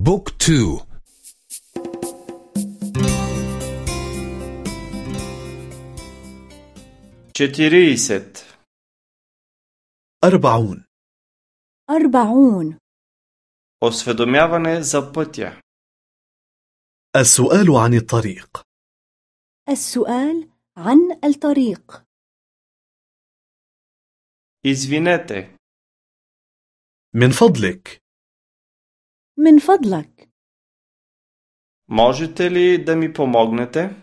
بوك تو четиридесет أربعون أربعون осведомяване за пътя السؤال عن الطريق السؤال عن الطريق извинете من فضلك من فضلك можете ли да ми помогнете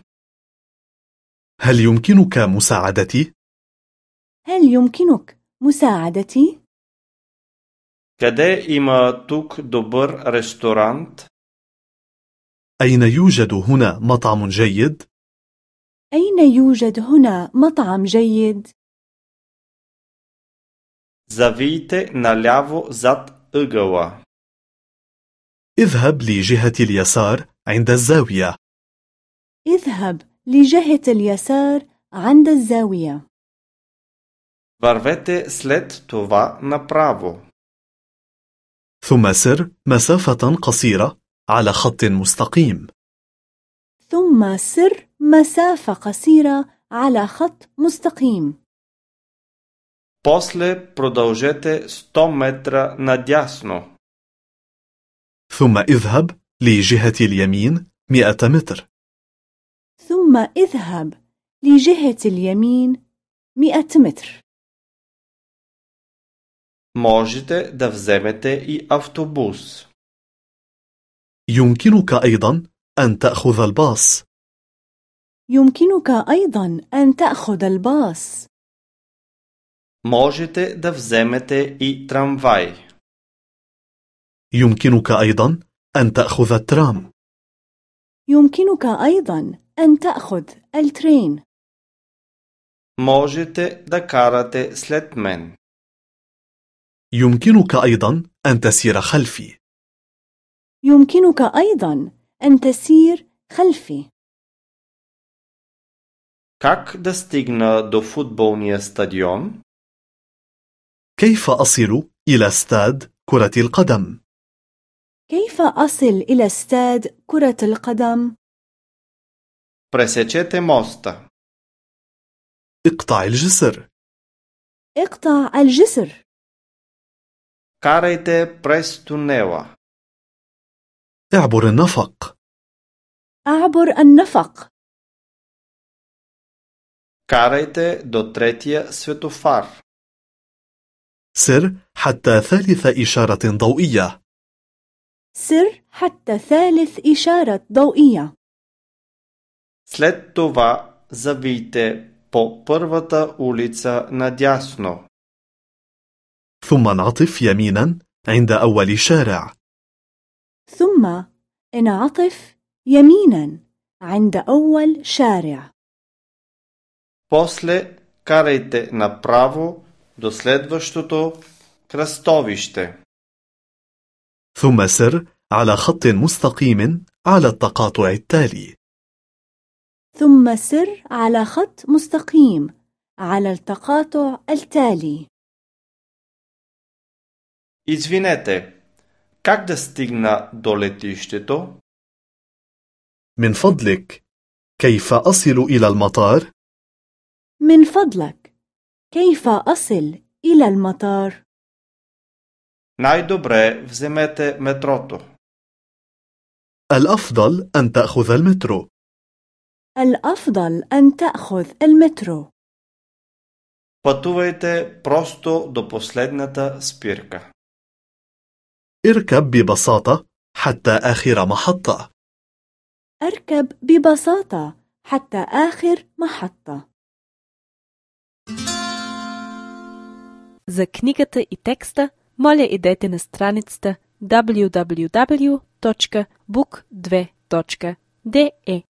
هل يمكنك مساعدتي؟ هل يمكنك مساعدتي؟ къде има тук добър ресторант أين يوجد هنا مطعم جيد؟ أين يوجد هنا مطعم جيد؟ завийте наляво зад ъгъла اذهب لجهة اليسار عند الزاوية اذهب لجهة اليسار عند الزاوية вървете след това направо ثم سر مسافة قصيرة على خط مستقيم ثم سر مسافة قصيرة على خط مستقيم после продължете 100 метра надясно ثم اذهب لجهة اليمين 100 متر ثم اذهب لجهة اليمين 100 متر можете да вземете и автобус يمكنك أيضا أن تأخذ الباص يمكنك أيضا أن تأخذ الباص можете да вземете и трамвай يمكنك أيضا أن تأخذ الترام يمكنك أيضا أن تأخذ الترين можете да карате след мен يمكنك أيضا أن تسير خلفي يمكنك أيضا أن تسير خلفي как да стигна до футболния стадион كيف أصل إلى استاد كرة القدم؟ كيف أصل إلى استاد كرة القدم؟ пресечете моста اقطع الجسر اقطع الجسر карайте през тунела اعبر النفق أعبر النفق карайте до третия светофар سر حتى ثالث إشارة ضوئية سر حتى ثالث إشارة ضوئية след това завийте по първата улица надясно ثم انعطف يمينا عند أول شارع ثم انعطف يمينا عند أول شارع после карайте направо до следващото кръстовище ثم سر على خط مستقيم على التقاطع التالي ثم سر على خط مستقيم على التقاطع التالي Извинете, как да стигна до летището? من فضلك كيف أصل إلى المطار؟ من فضلك كيف أصل إلى المطار؟ Най-добре вземете метрото. الأفضل أن تأخذ المترو الأفضل أن تأخذ المترو Пътувайте просто до последната спирка. اركب ببساطة حتى آخر محطة أركب ببساطة حتى آخر محطة За книгата и текста, моля идете на страницата www.book2.de